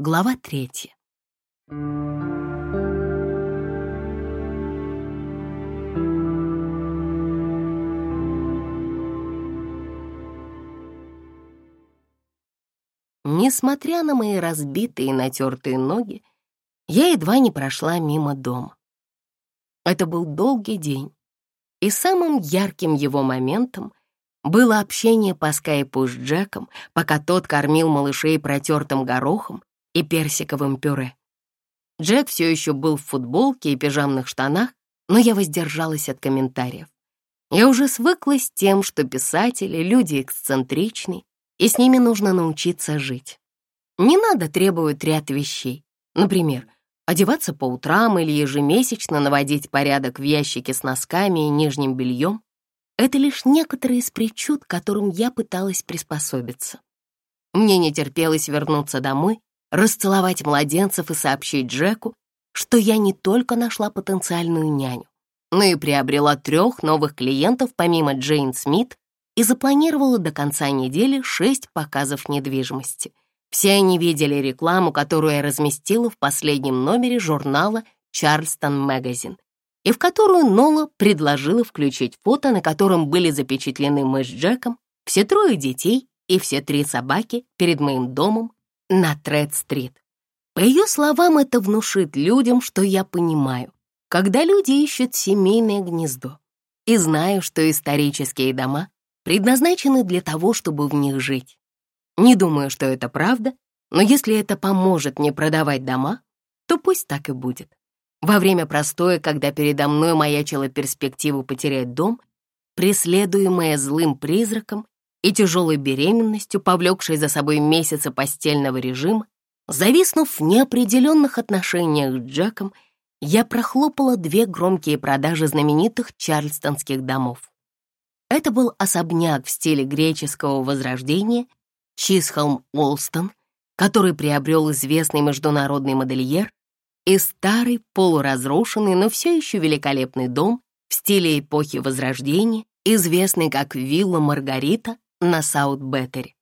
Глава третья. Несмотря на мои разбитые и натертые ноги, я едва не прошла мимо дома. Это был долгий день, и самым ярким его моментом было общение по скайпу с Джеком, пока тот кормил малышей протертым горохом и персиковым пюре. Джек все еще был в футболке и пижамных штанах, но я воздержалась от комментариев. Я уже свыклась с тем, что писатели — люди эксцентричные, и с ними нужно научиться жить. Не надо требовать ряд вещей. Например, одеваться по утрам или ежемесячно наводить порядок в ящике с носками и нижним бельем. Это лишь некоторые из причуд, которым я пыталась приспособиться. Мне не терпелось вернуться домой, расцеловать младенцев и сообщить Джеку, что я не только нашла потенциальную няню, но и приобрела трех новых клиентов помимо Джейн Смит и запланировала до конца недели шесть показов недвижимости. Все они видели рекламу, которую я разместила в последнем номере журнала «Чарльстон Магазин», и в которую Нола предложила включить фото, на котором были запечатлены мы с Джеком, все трое детей и все три собаки перед моим домом на Тред-стрит. По ее словам, это внушит людям, что я понимаю, когда люди ищут семейное гнездо, и знаю, что исторические дома предназначены для того, чтобы в них жить. Не думаю, что это правда, но если это поможет мне продавать дома, то пусть так и будет. Во время простоя, когда передо мной маячила перспектива потерять дом, преследуемая злым призраком и тяжелой беременностью, повлекшей за собой месяцы постельного режима, зависнув в неопределенных отношениях с Джеком, я прохлопала две громкие продажи знаменитых чарльстонских домов. Это был особняк в стиле греческого возрождения Чисхолм Олстон, который приобрел известный международный модельер и старый, полуразрушенный, но все еще великолепный дом в стиле эпохи Возрождения, известный как вилла Маргарита на Саут-Беттере.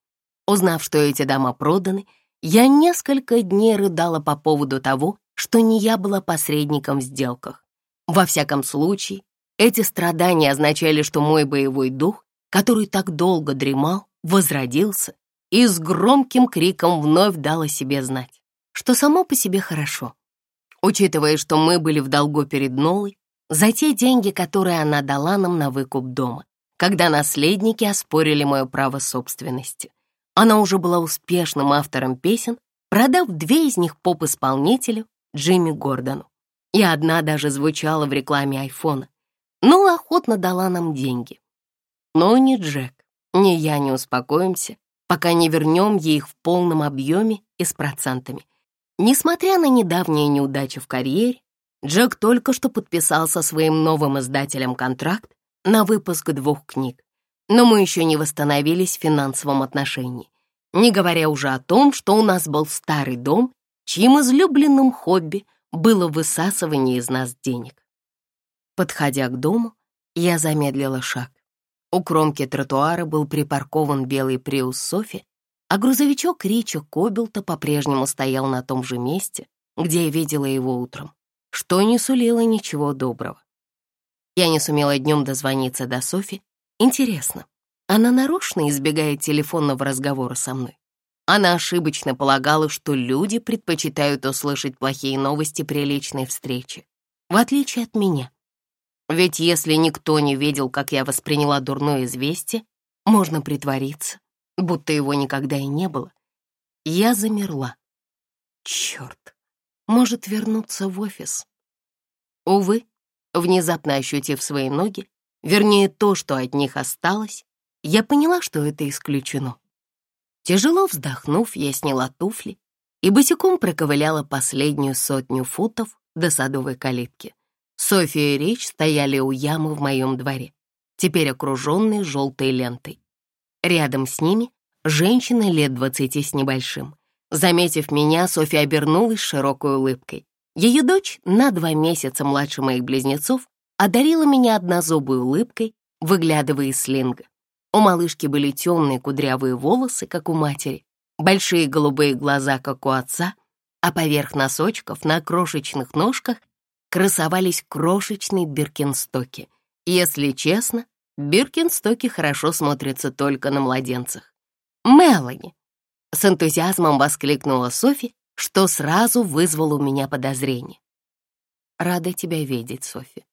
Узнав, что эти дома проданы, я несколько дней рыдала по поводу того, что не я была посредником в сделках. Во всяком случае, эти страдания означали, что мой боевой дух, который так долго дремал, возродился и с громким криком вновь дал о себе знать, что само по себе хорошо. Учитывая, что мы были в долгу перед Нолой за те деньги, которые она дала нам на выкуп дома, когда наследники оспорили мое право собственности. Она уже была успешным автором песен, продав две из них поп-исполнителю Джимми Гордону. И одна даже звучала в рекламе айфона. Нола охотно дала нам деньги. Но ни Джек, ни я не успокоимся, пока не вернем ей их в полном объеме и с процентами — Несмотря на недавние неудачи в карьере, Джек только что подписал со своим новым издателем контракт на выпуск двух книг, но мы еще не восстановились в финансовом отношении, не говоря уже о том, что у нас был старый дом, чьим излюбленным хобби было высасывание из нас денег. Подходя к дому, я замедлила шаг. У кромки тротуара был припаркован белый приус Софи а грузовичок Рича Кобелта по-прежнему стоял на том же месте, где я видела его утром, что не сулило ничего доброго. Я не сумела днем дозвониться до Софи. Интересно, она нарочно избегает телефонного разговора со мной? Она ошибочно полагала, что люди предпочитают услышать плохие новости при личной встрече, в отличие от меня. Ведь если никто не видел, как я восприняла дурное известие, можно притвориться, будто его никогда и не было. Я замерла. Черт, может вернуться в офис. Увы, внезапно ощутив свои ноги, вернее то, что от них осталось, я поняла, что это исключено. Тяжело вздохнув, я сняла туфли и босиком проковыляла последнюю сотню футов до садовой калитки. София и Рич стояли у ямы в моем дворе, теперь окруженные желтой лентой. Рядом с ними женщина лет двадцати с небольшим. Заметив меня, Софья обернулась широкой улыбкой. Ее дочь, на два месяца младше моих близнецов, одарила меня однозубой улыбкой, выглядывая из слинга. У малышки были темные кудрявые волосы, как у матери, большие голубые глаза, как у отца, а поверх носочков на крошечных ножках красовались крошечные биркинстоки. Если честно, биркинстоки хорошо смотрятся только на младенцах. «Мелани!» — с энтузиазмом воскликнула Софи, что сразу вызвало у меня подозрение. «Рада тебя видеть, Софи.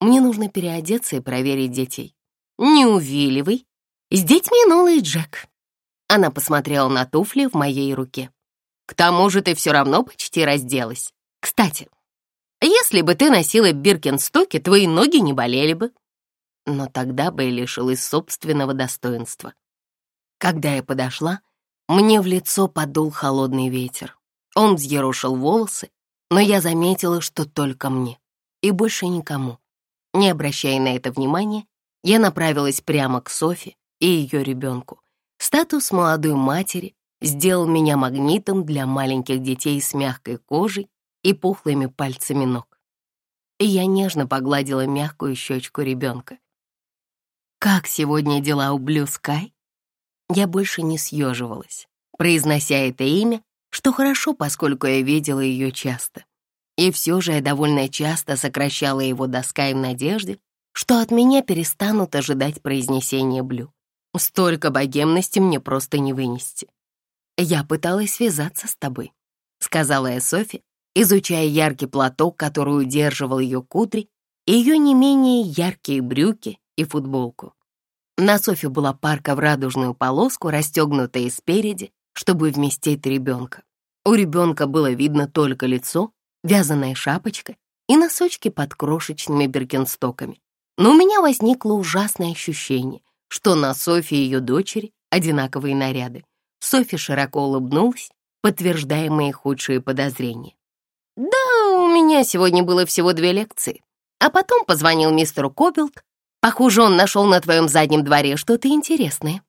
Мне нужно переодеться и проверить детей». «Не увиливай. С детьми Нола и Джек». Она посмотрела на туфли в моей руке. «К тому же ты все равно почти разделась. Кстати, если бы ты носила биркинстоки, твои ноги не болели бы». Но тогда бы я лишилась собственного достоинства. Когда я подошла, мне в лицо подул холодный ветер. Он взъерошил волосы, но я заметила, что только мне и больше никому. Не обращая на это внимания, я направилась прямо к Софи и ее ребенку. Статус молодой матери сделал меня магнитом для маленьких детей с мягкой кожей и пухлыми пальцами ног. И я нежно погладила мягкую щечку ребенка. «Как сегодня дела у Блю Скай?» Я больше не съеживалась, произнося это имя, что хорошо, поскольку я видела ее часто. И все же я довольно часто сокращала его до Скай в надежде, что от меня перестанут ожидать произнесения Блю. Столько богемности мне просто не вынести. «Я пыталась связаться с тобой», — сказала я Софи, изучая яркий платок, который удерживал ее кудри, и ее не менее яркие брюки и футболку. На Софи была парка в радужную полоску, расстегнутая спереди, чтобы вместить ребенка. У ребенка было видно только лицо, вязаная шапочка и носочки под крошечными биркенстоками. Но у меня возникло ужасное ощущение, что на Софи и ее дочери одинаковые наряды. Софи широко улыбнулась, подтверждая мои худшие подозрения. «Да, у меня сегодня было всего две лекции. А потом позвонил мистер Кобилд. Похоже, он нашел на твоем заднем дворе что-то интересное».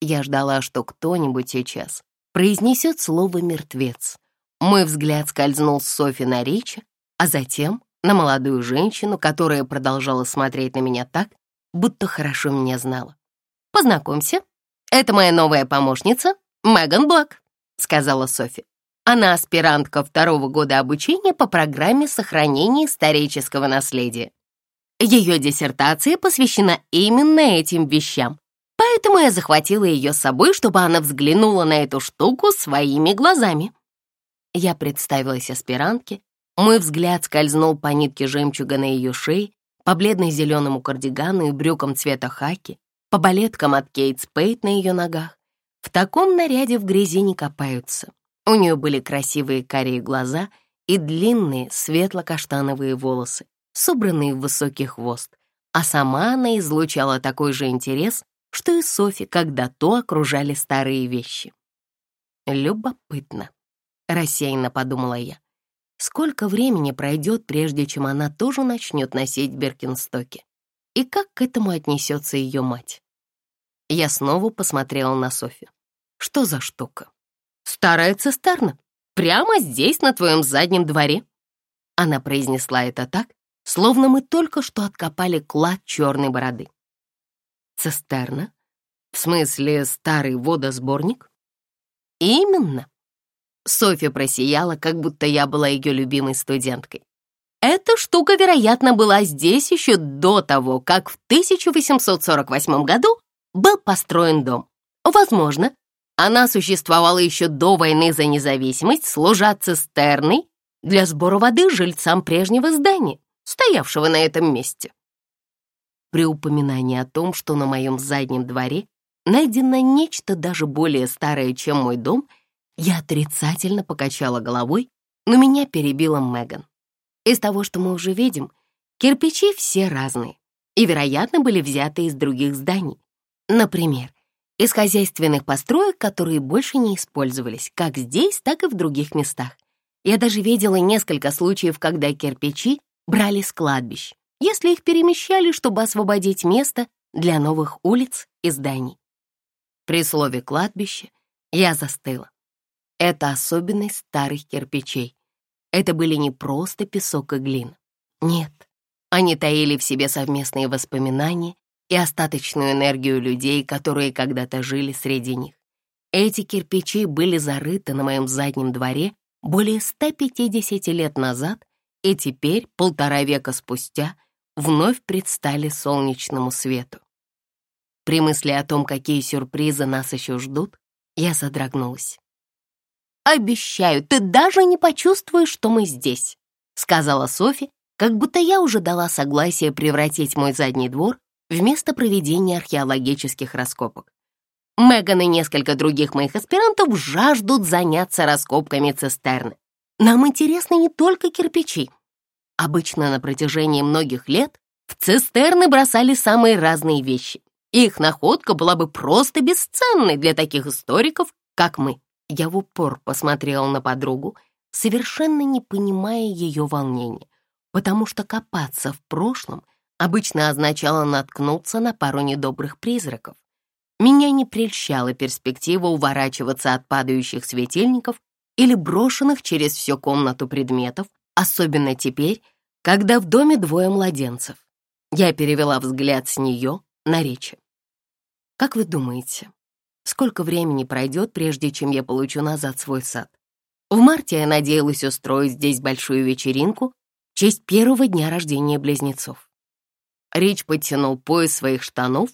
Я ждала, что кто-нибудь сейчас произнесет слово «мертвец». Мой взгляд скользнул с Софи на Рича, а затем на молодую женщину, которая продолжала смотреть на меня так, будто хорошо меня знала. «Познакомься, это моя новая помощница, Меган Блэк», — сказала Софи. Она аспирантка второго года обучения по программе сохранения исторического наследия. Ее диссертация посвящена именно этим вещам, поэтому я захватила ее с собой, чтобы она взглянула на эту штуку своими глазами. Я представилась аспирантке, мой взгляд скользнул по нитке жемчуга на ее шее, по бледно-зеленому кардигану и брюкам цвета хаки, по балеткам от Кейт Спейт на ее ногах. В таком наряде в грязи не копаются. У нее были красивые карие глаза и длинные светло-каштановые волосы, собранные в высокий хвост, а сама она излучала такой же интерес, что и Софи, когда то окружали старые вещи. «Любопытно», — рассеянно подумала я. Сколько времени пройдет, прежде чем она тоже начнет носить Беркинстоки? И как к этому отнесется ее мать? Я снова посмотрела на Софи. Что за штука? Старая цистерна. Прямо здесь, на твоем заднем дворе. Она произнесла это так, словно мы только что откопали клад черной бороды. Цистерна? В смысле, старый водосборник? Именно. Софья просияла, как будто я была ее любимой студенткой. Эта штука, вероятно, была здесь еще до того, как в 1848 году был построен дом. Возможно, она существовала еще до войны за независимость, служа цистерной для сбора воды жильцам прежнего здания, стоявшего на этом месте. При упоминании о том, что на моем заднем дворе найдено нечто даже более старое, чем мой дом — я отрицательно покачала головой, но меня перебила Меган. Из того, что мы уже видим, кирпичи все разные и, вероятно, были взяты из других зданий. Например, из хозяйственных построек, которые больше не использовались, как здесь, так и в других местах. Я даже видела несколько случаев, когда кирпичи брали с кладбищ, если их перемещали, чтобы освободить место для новых улиц и зданий. При слове «кладбище» я застыла. Это особенность старых кирпичей. Это были не просто песок и глина. Нет, они таили в себе совместные воспоминания и остаточную энергию людей, которые когда-то жили среди них. Эти кирпичи были зарыты на моем заднем дворе более 150 лет назад и теперь, полтора века спустя, вновь предстали солнечному свету. При мысли о том, какие сюрпризы нас еще ждут, я содрогнулась. «Обещаю, ты даже не почувствуешь, что мы здесь», — сказала Софи, как будто я уже дала согласие превратить мой задний двор в место проведения археологических раскопок. Меган и несколько других моих аспирантов жаждут заняться раскопками цистерны. Нам интересны не только кирпичи. Обычно на протяжении многих лет в цистерны бросали самые разные вещи. Их находка была бы просто бесценной для таких историков, как мы. Я в упор посмотрела на подругу, совершенно не понимая ее волнения, потому что копаться в прошлом обычно означало наткнуться на пару недобрых призраков. Меня не прельщала перспектива уворачиваться от падающих светильников или брошенных через всю комнату предметов, особенно теперь, когда в доме двое младенцев. Я перевела взгляд с нее на речи. «Как вы думаете, сколько времени пройдет, прежде чем я получу назад свой сад? В марте я надеялась устроить здесь большую вечеринку в честь первого дня рождения близнецов». Рич подтянул пояс своих штанов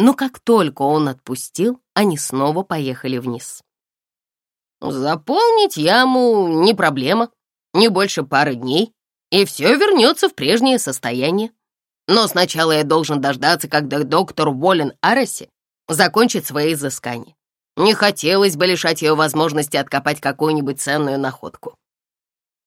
но как только он отпустил, они снова поехали вниз. «Заполнить яму не проблема, не больше пары дней, и все вернется в прежнее состояние. Но сначала я должен дождаться, когда доктор Уоллен Араси закончит свои изыскания. Не хотелось бы лишать ее возможности откопать какую-нибудь ценную находку.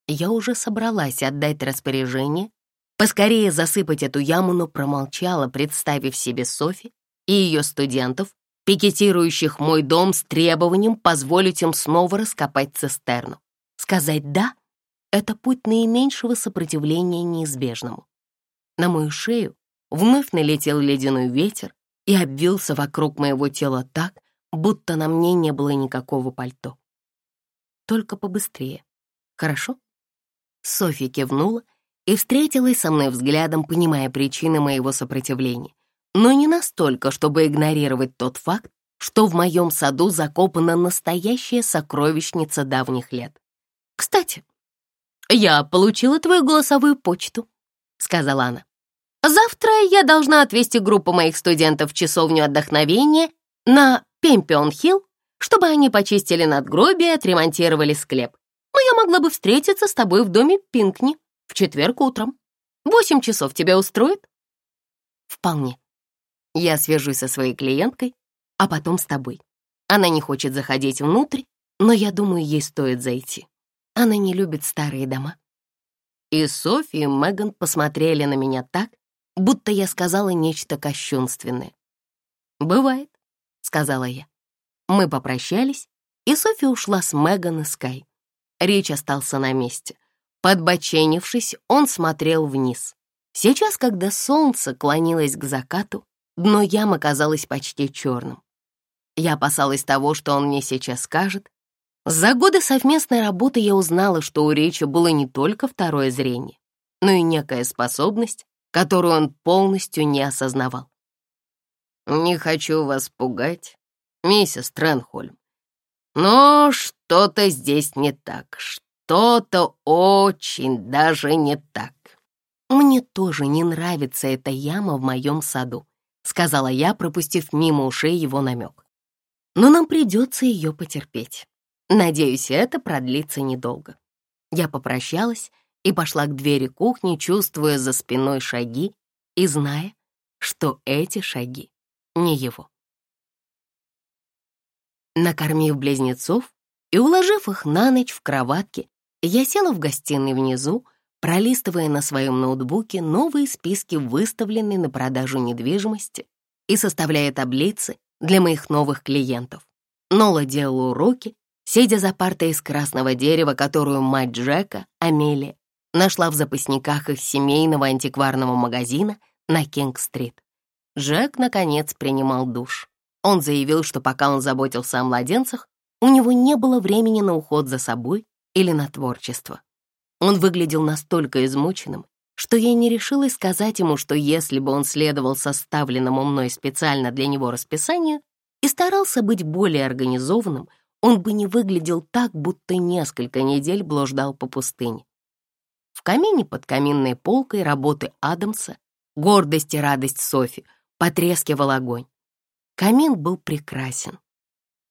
Я уже собралась отдать распоряжение, поскорее засыпать эту яму, но промолчала, представив себе Софи, и ее студентов, пикетирующих мой дом с требованием позволить им снова раскопать цистерну. Сказать «да» — это путь наименьшего сопротивления неизбежному. На мою шею вновь налетел ледяной ветер и обвился вокруг моего тела так, будто на мне не было никакого пальто. Только побыстрее. Хорошо? Софья кивнула и встретилась со мной взглядом, понимая причины моего сопротивления но не настолько, чтобы игнорировать тот факт, что в моем саду закопана настоящая сокровищница давних лет. «Кстати, я получила твою голосовую почту», — сказала она. «Завтра я должна отвезти группу моих студентов в часовню отдохновения на Пемпион-Хилл, чтобы они почистили надгробие и отремонтировали склеп. Но я могла бы встретиться с тобой в доме Пинкни в четверг утром. Восемь часов тебя устроит?» «Вполне», я свяжусь со своей клиенткой, а потом с тобой. Она не хочет заходить внутрь, но я думаю, ей стоит зайти. Она не любит старые дома. И Софи и Меган посмотрели на меня так, будто я сказала нечто кощунственное. «Бывает», — сказала я. Мы попрощались, и Софи ушла с Меган и Скай. Речь остался на месте. Подбоченившись, он смотрел вниз. Сейчас, когда солнце клонилось к закату, Дно ям оказалось почти черным. Я опасалась того, что он мне сейчас скажет. За годы совместной работы я узнала, что у Речи было не только второе зрение, но и некая способность, которую он полностью не осознавал. «Не хочу вас пугать, миссис Тренхольм, но что-то здесь не так, что-то очень даже не так. Мне тоже не нравится эта яма в моем саду. — сказала я, пропустив мимо ушей его намек. «Но нам придется ее потерпеть. Надеюсь, это продлится недолго». Я попрощалась и пошла к двери кухни, чувствуя за спиной шаги и зная, что эти шаги не его. Накормив близнецов и уложив их на ночь в кроватке, я села в гостиной внизу, пролистывая на своем ноутбуке новые списки выставленной на продажу недвижимости и составляя таблицы для моих новых клиентов. Нола делала уроки, сидя за партой из красного дерева, которую мать Джека, Амелия, нашла в запасниках их семейного антикварного магазина на Кинг-стрит. Джек, наконец, принимал душ. Он заявил, что пока он заботился о младенцах, у него не было времени на уход за собой или на творчество. Он выглядел настолько измученным, что я не решилась сказать ему, что если бы он следовал составленному мной специально для него расписанию и старался быть более организованным, он бы не выглядел так, будто несколько недель блуждал по пустыне. В камине под каминной полкой работы Адамса, гордость и радость Софи, потрескивал огонь. Камин был прекрасен.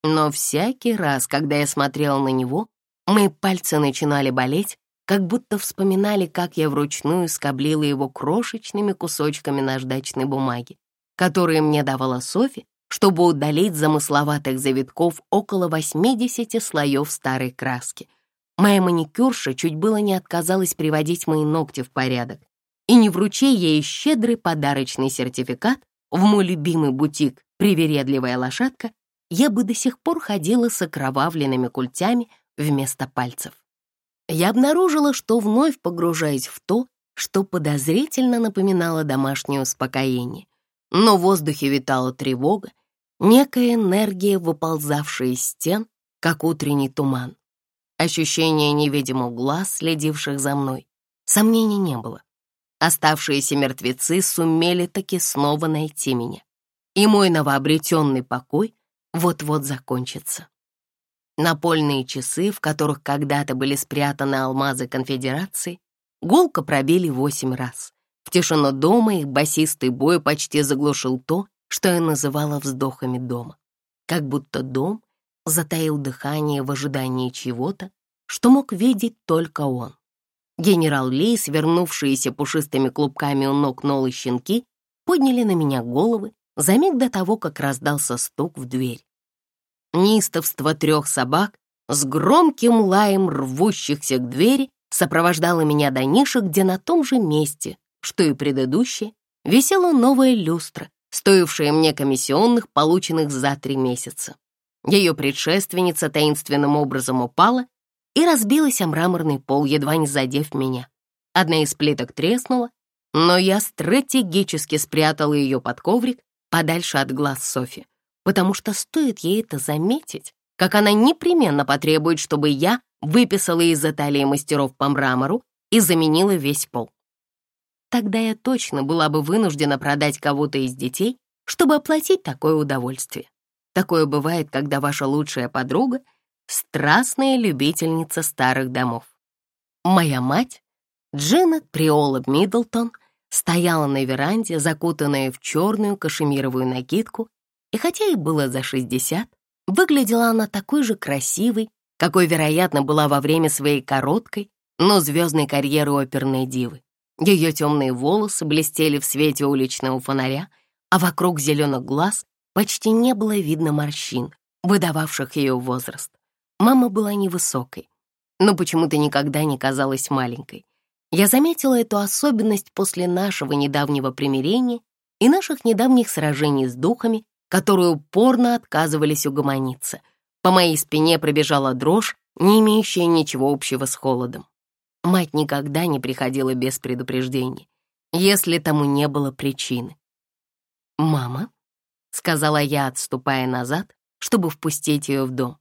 Но всякий раз, когда я смотрела на него, мои пальцы начинали болеть, как будто вспоминали, как я вручную скоблила его крошечными кусочками наждачной бумаги, которые мне давала Софи, чтобы удалить замысловатых завитков около 80 слоев старой краски. Моя маникюрша чуть было не отказалась приводить мои ногти в порядок, и не вручей ей щедрый подарочный сертификат в мой любимый бутик «Привередливая лошадка», я бы до сих пор ходила с окровавленными культями вместо пальцев я обнаружила, что вновь погружаюсь в то, что подозрительно напоминало домашнее успокоение. Но в воздухе витала тревога, некая энергия, выползавшая из стен, как утренний туман. Ощущение невидимых глаз, следивших за мной, сомнений не было. Оставшиеся мертвецы сумели таки снова найти меня, и мой новообретенный покой вот-вот закончится. Напольные часы, в которых когда-то были спрятаны алмазы конфедерации, гулко пробили восемь раз. В тишину дома их басистый бой почти заглушил то, что я называла вздохами дома. Как будто дом затаил дыхание в ожидании чего-то, что мог видеть только он. Генерал Ли, свернувшиеся пушистыми клубками у ног Нолы щенки, подняли на меня головы за миг до того, как раздался стук в дверь. Неистовство трех собак с громким лаем рвущихся к двери сопровождало меня до ниши, где на том же месте, что и предыдущее, висела новая люстра, стоившая мне комиссионных, полученных за три месяца. Ее предшественница таинственным образом упала и разбилась о мраморный пол, едва не задев меня. Одна из плиток треснула, но я стратегически спрятала ее под коврик подальше от глаз Софи потому что стоит ей это заметить, как она непременно потребует, чтобы я выписала из Италии мастеров по мрамору и заменила весь пол. Тогда я точно была бы вынуждена продать кого-то из детей, чтобы оплатить такое удовольствие. Такое бывает, когда ваша лучшая подруга — страстная любительница старых домов. Моя мать, Дженнет Приола Миддлтон, стояла на веранде, закутанная в черную кашемировую накидку и хотя ей было за 60, выглядела она такой же красивой, какой, вероятно, была во время своей короткой, но звездной карьеры оперной дивы. Ее темные волосы блестели в свете уличного фонаря, а вокруг зеленых глаз почти не было видно морщин, выдававших ее возраст. Мама была невысокой, но почему-то никогда не казалась маленькой. Я заметила эту особенность после нашего недавнего примирения и наших недавних сражений с духами, которые упорно отказывались угомониться. По моей спине пробежала дрожь, не имеющая ничего общего с холодом. Мать никогда не приходила без предупреждений, если тому не было причины. «Мама», — сказала я, отступая назад, чтобы впустить ее в дом.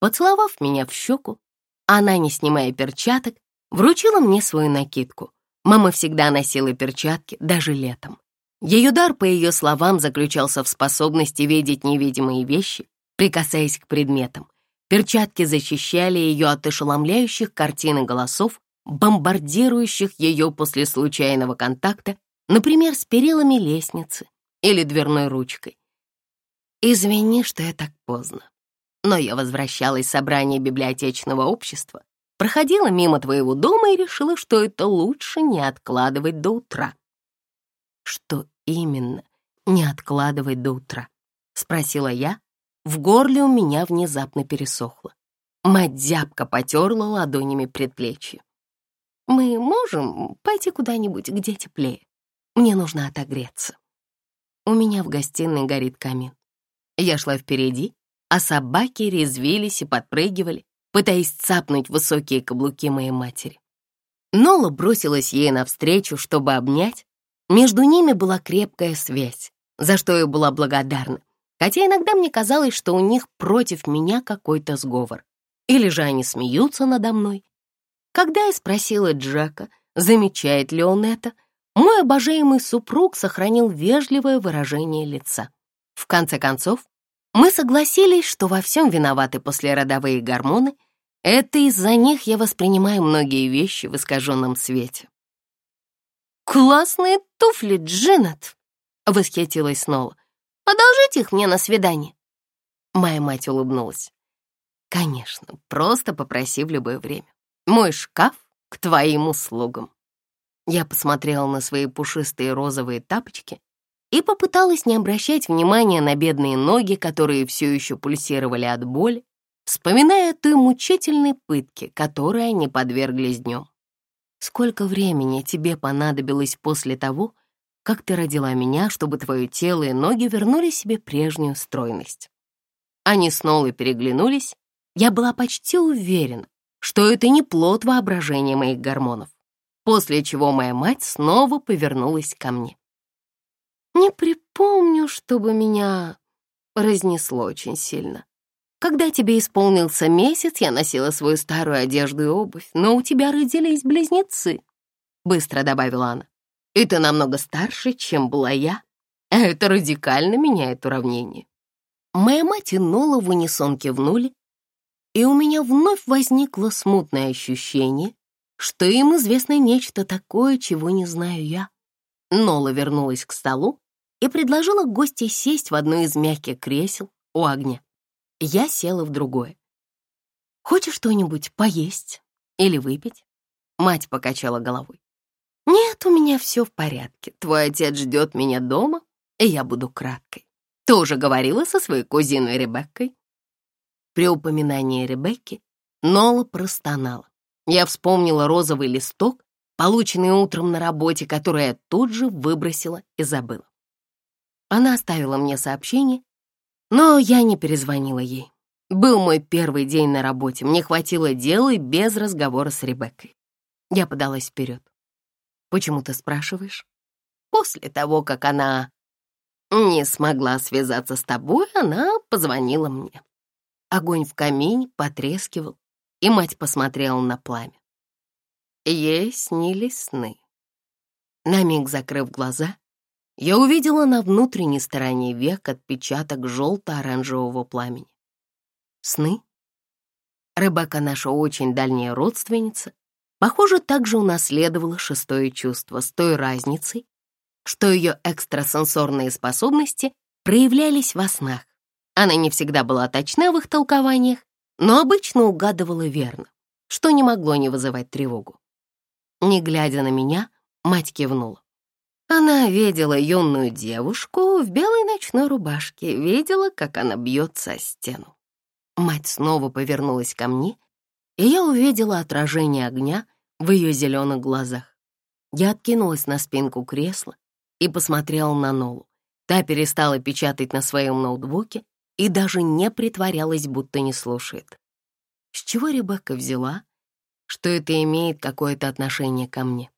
Поцеловав меня в щеку, она, не снимая перчаток, вручила мне свою накидку. Мама всегда носила перчатки, даже летом. Ее дар, по ее словам, заключался в способности видеть невидимые вещи, прикасаясь к предметам. Перчатки защищали ее от ошеломляющих картин и голосов, бомбардирующих ее после случайного контакта, например, с перилами лестницы или дверной ручкой. «Извини, что я так поздно, но я возвращалась с собрания библиотечного общества, проходила мимо твоего дома и решила, что это лучше не откладывать до утра. «Что именно не откладывать до утра?» — спросила я. В горле у меня внезапно пересохло. Мать зябко потерла ладонями предплечье. «Мы можем пойти куда-нибудь, где теплее? Мне нужно отогреться». У меня в гостиной горит камин. Я шла впереди, а собаки резвились и подпрыгивали, пытаясь цапнуть высокие каблуки моей матери. Нола бросилась ей навстречу, чтобы обнять, между ними была крепкая связь, за что я была благодарна, хотя иногда мне казалось, что у них против меня какой-то сговор. Или же они смеются надо мной. Когда я спросила Джека, замечает ли он это, мой обожаемый супруг сохранил вежливое выражение лица. В конце концов, Мы согласились, что во всем виноваты послеродовые гормоны. Это из-за них я воспринимаю многие вещи в искаженном свете. «Классные туфли, Джинет!» — восхитилась Нола. «Одолжите их мне на свидание». Моя мать улыбнулась. «Конечно, просто попроси в любое время. Мой шкаф к твоим услугам». Я посмотрела на свои пушистые розовые тапочки и попыталась не обращать внимания на бедные ноги, которые все еще пульсировали от боли, вспоминая той мучительной пытке, которой они подверглись днем. Сколько времени тебе понадобилось после того, как ты родила меня, чтобы твое тело и ноги вернули себе прежнюю стройность? Они снова переглянулись. Я была почти уверена, что это не плод воображения моих гормонов, после чего моя мать снова повернулась ко мне. Не припомню, чтобы меня разнесло очень сильно. Когда тебе исполнился месяц, я носила свою старую одежду и обувь, но у тебя родились близнецы, — быстро добавила она. И ты намного старше, чем была я. Это радикально меняет уравнение. Моя мать и Нола в унисон кивнули, и у меня вновь возникло смутное ощущение, что им известно нечто такое, чего не знаю я. Нола вернулась к столу и предложила гостей сесть в одно из мягких кресел у огня. Я села в другое. «Хочешь что-нибудь поесть или выпить?» Мать покачала головой. «Нет, у меня все в порядке. Твой отец ждет меня дома, и я буду краткой. Ты уже говорила со своей кузиной Ребеккой?» При упоминании Ребекки Нола простонала. Я вспомнила розовый листок, полученный утром на работе, который я тут же выбросила и забыла. Она оставила мне сообщение но я не перезвонила ей. Был мой первый день на работе, мне хватило дела и без разговора с Ребеккой. Я подалась вперед. «Почему ты спрашиваешь?» «После того, как она не смогла связаться с тобой, она позвонила мне». Огонь в камине потрескивал, и мать посмотрела на пламя. Ей снились сны. На миг закрыв глаза, я увидела на внутренней стороне век отпечаток желто-оранжевого пламени. Сны? Рыбака наша очень дальняя родственница, похоже, также унаследовала шестое чувство с той разницей, что ее экстрасенсорные способности проявлялись во снах. Она не всегда была точна в их толкованиях, но обычно угадывала верно, что не могло не вызывать тревогу. Не глядя на меня, мать кивнула. Она видела юную девушку в белой ночной рубашке, видела, как она бьется о стену. Мать снова повернулась ко мне, и я увидела отражение огня в ее зеленых глазах. Я откинулась на спинку кресла и посмотрела на Нолу. Та перестала печатать на своем ноутбуке и даже не притворялась, будто не слушает. С чего Ребекка взяла, что это имеет какое-то отношение ко мне?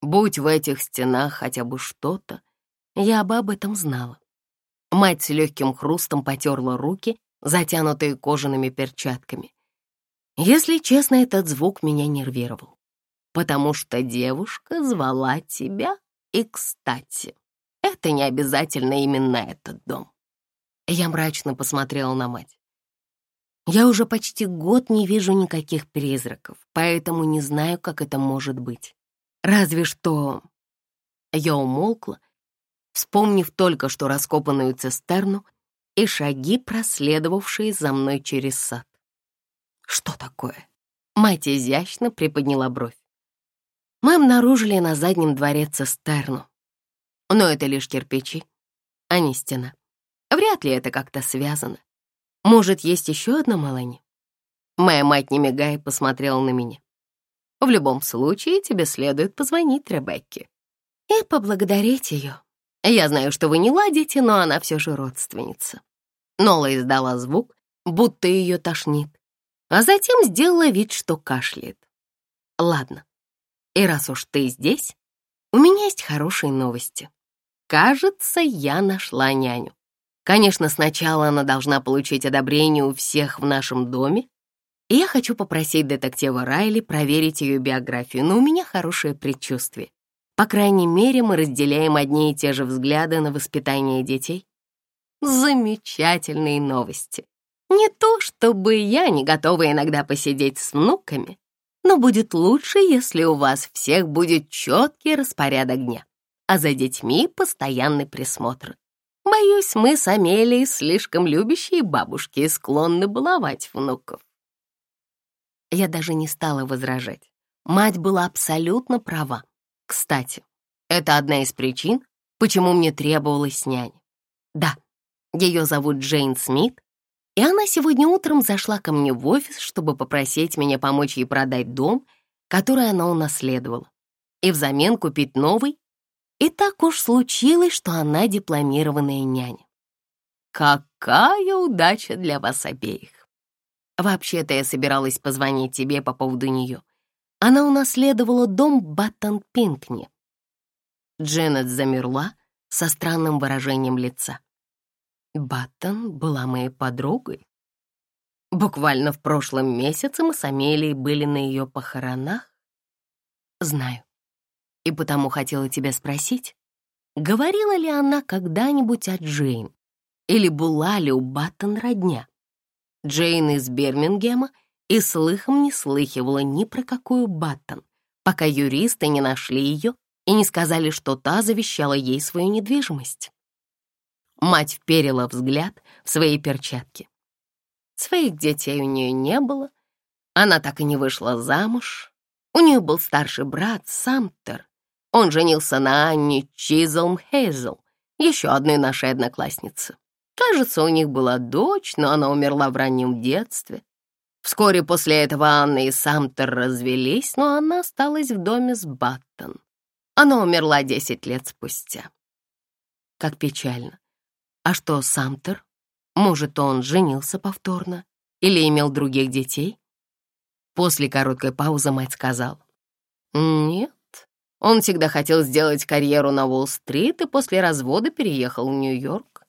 Будь в этих стенах хотя бы что-то, я бы об этом знала. Мать с легким хрустом потерла руки, затянутые кожаными перчатками. Если честно, этот звук меня нервировал, потому что девушка звала тебя, и, кстати, это не обязательно именно этот дом. Я мрачно посмотрела на мать. Я уже почти год не вижу никаких призраков, поэтому не знаю, как это может быть. Разве что... Я умолкла, вспомнив только что раскопанную цистерну и шаги, проследовавшие за мной через сад. Что такое? Мать изящно приподняла бровь. Мы обнаружили на заднем дворе цистерну. Но это лишь кирпичи, а не стена. Вряд ли это как-то связано. Может, есть еще одна Мелани? Моя мать, не мигая, посмотрела на меня. В любом случае, тебе следует позвонить Ребекке и поблагодарить ее. Я знаю, что вы не ладите, но она все же родственница». Нола издала звук, будто ее тошнит, а затем сделала вид, что кашляет. «Ладно, и раз уж ты здесь, у меня есть хорошие новости. Кажется, я нашла няню. Конечно, сначала она должна получить одобрение у всех в нашем доме, и я хочу попросить детектива Райли проверить ее биографию, но у меня хорошее предчувствие. По крайней мере, мы разделяем одни и те же взгляды на воспитание детей. замечательные новости. Не то, чтобы я не готова иногда посидеть с внуками, но будет лучше, если у вас всех будет четкий распорядок дня, а за детьми постоянный присмотр. Боюсь, мы с Амелией слишком любящие бабушки и склонны баловать внуков. Я даже не стала возражать. Мать была абсолютно права. Кстати, это одна из причин, почему мне требовалась няня. Да, ее зовут Джейн Смит, и она сегодня утром зашла ко мне в офис, чтобы попросить меня помочь ей продать дом, который она унаследовала, и взамен купить новый. И так уж случилось, что она дипломированная няня. Какая удача для вас обеих! Вообще-то я собиралась позвонить тебе по поводу нее. Она унаследовала дом Баттон Пинкни. Дженнет замерла со странным выражением лица. Баттон была моей подругой. Буквально в прошлом месяце мы с Амелией были на ее похоронах. Знаю. И потому хотела тебя спросить, говорила ли она когда-нибудь о Джейн? Или была ли у Баттон родня? Джейн из Бирмингема и слыхом не слыхивала ни про какую Баттон, пока юристы не нашли ее и не сказали, что та завещала ей свою недвижимость. Мать вперила взгляд в свои перчатки. Своих детей у нее не было, она так и не вышла замуж. У нее был старший брат Самтер. Он женился на Анне Чизлм Хейзел, еще одной нашей одноклассницы. Кажется, у них была дочь, но она умерла в раннем детстве. Вскоре после этого Анна и Самтер развелись, но она осталась в доме с Баттон. Она умерла десять лет спустя. Как печально. А что Самтер? Может, он женился повторно или имел других детей? После короткой паузы мать сказала. Нет, он всегда хотел сделать карьеру на Уолл-стрит и после развода переехал в Нью-Йорк.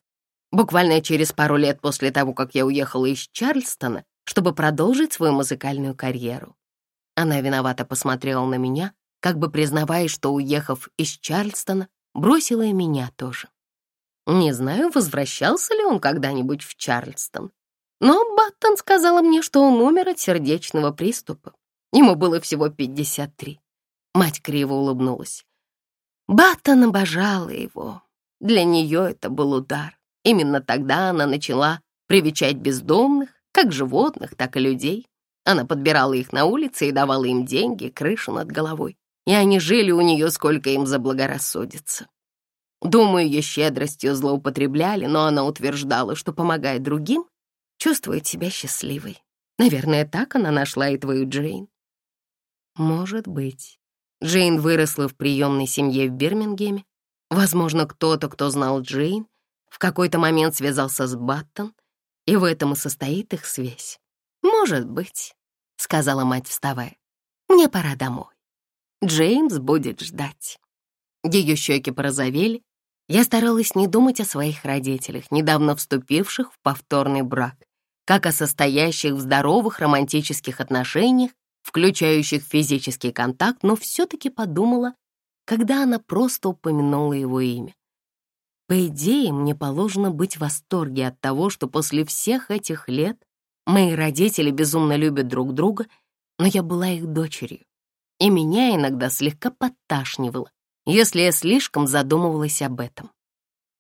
Буквально через пару лет после того, как я уехала из Чарльстона, чтобы продолжить свою музыкальную карьеру. Она виновато посмотрела на меня, как бы признаваясь, что, уехав из Чарльстона, бросила и меня тоже. Не знаю, возвращался ли он когда-нибудь в Чарльстон, но Баттон сказала мне, что он умер от сердечного приступа. Ему было всего 53. Мать криво улыбнулась. Баттон обожала его. Для нее это был удар. Именно тогда она начала привечать бездомных, как животных, так и людей. Она подбирала их на улице и давала им деньги, крышу над головой. И они жили у нее, сколько им заблагорассудится. Думаю, ее щедростью злоупотребляли, но она утверждала, что, помогая другим, чувствует себя счастливой. Наверное, так она нашла и твою Джейн. Может быть. Джейн выросла в приемной семье в Бирмингеме. Возможно, кто-то, кто знал Джейн, в какой-то момент связался с Баттон, и в этом и состоит их связь. «Может быть», — сказала мать, вставая. «Мне пора домой. Джеймс будет ждать». Ее щеки порозовели. Я старалась не думать о своих родителях, недавно вступивших в повторный брак, как о состоящих в здоровых романтических отношениях, включающих физический контакт, но все-таки подумала, когда она просто упомянула его имя. По идее, мне положено быть в восторге от того, что после всех этих лет мои родители безумно любят друг друга, но я была их дочерью, и меня иногда слегка подташнивало, если я слишком задумывалась об этом.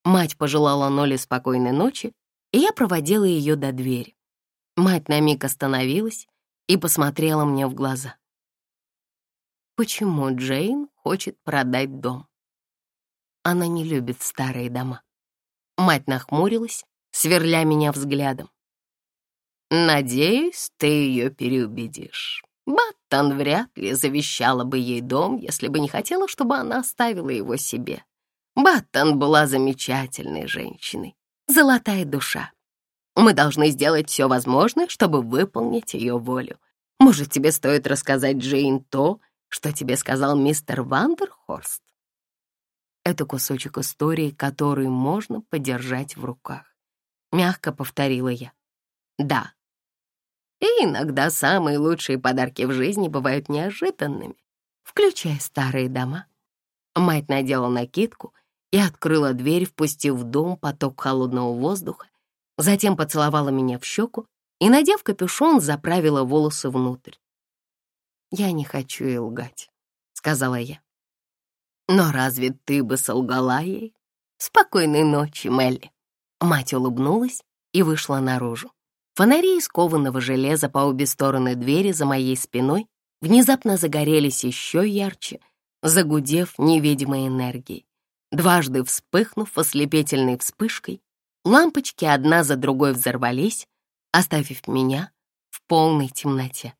Мать пожелала Ноле спокойной ночи, и я проводила ее до двери. Мать на миг остановилась и посмотрела мне в глаза. Почему Джейн хочет продать дом? Она не любит старые дома. Мать нахмурилась, сверля меня взглядом. «Надеюсь, ты ее переубедишь. Баттон вряд ли завещала бы ей дом, если бы не хотела, чтобы она оставила его себе. Баттон была замечательной женщиной, золотая душа. Мы должны сделать все возможное, чтобы выполнить ее волю. Может, тебе стоит рассказать Джейн то, что тебе сказал мистер Вандерхорст?» Это кусочек истории, который можно подержать в руках. Мягко повторила я. Да. И иногда самые лучшие подарки в жизни бывают неожиданными, включая старые дома. Мать надела накидку и открыла дверь, впустив в дом поток холодного воздуха, затем поцеловала меня в щеку и, надев капюшон, заправила волосы внутрь. «Я не хочу ей лгать», — сказала я. «Но разве ты бы солгала ей? Спокойной ночи, Мелли». Мать улыбнулась и вышла наружу. Фонари из кованого железа по обе стороны двери за моей спиной внезапно загорелись еще ярче, загудев невидимой энергией. Дважды вспыхнув ослепительной вспышкой, лампочки одна за другой взорвались, оставив меня в полной темноте.